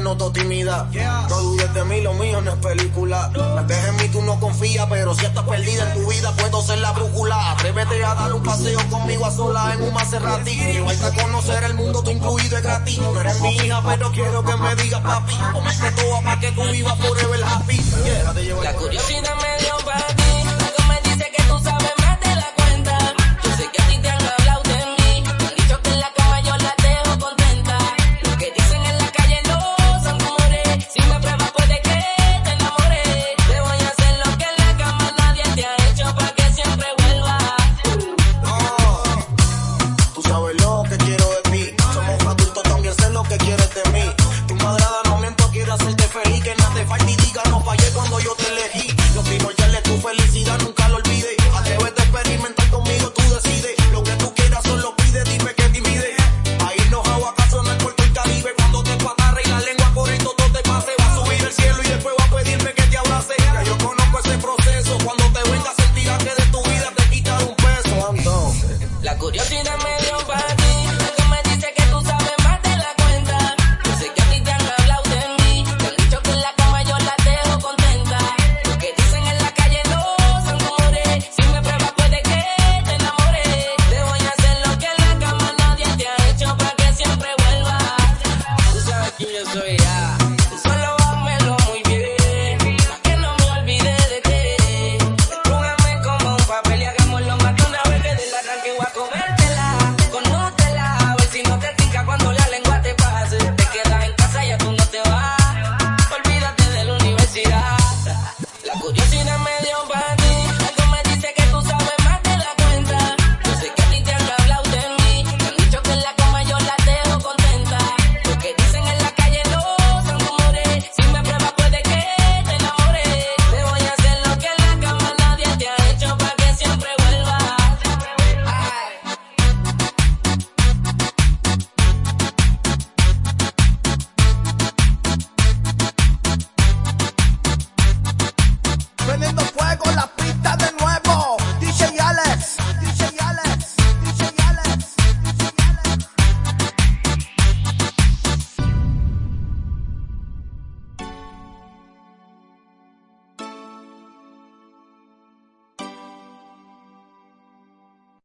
noto tímida. No dudes de mí, lo mío no es película. En mí, tú no confías, pero si estás perdida en tu vida, puedo ser la brújula. Atrévete a dar un paseo conmigo a sola en un Maserati. Igual a conocer el mundo, tú incluido es gratis. No eres mi hija, pero quiero que me digas papi. Comete todo para que tú vivas forever happy. Yeah, te La el curiosidad.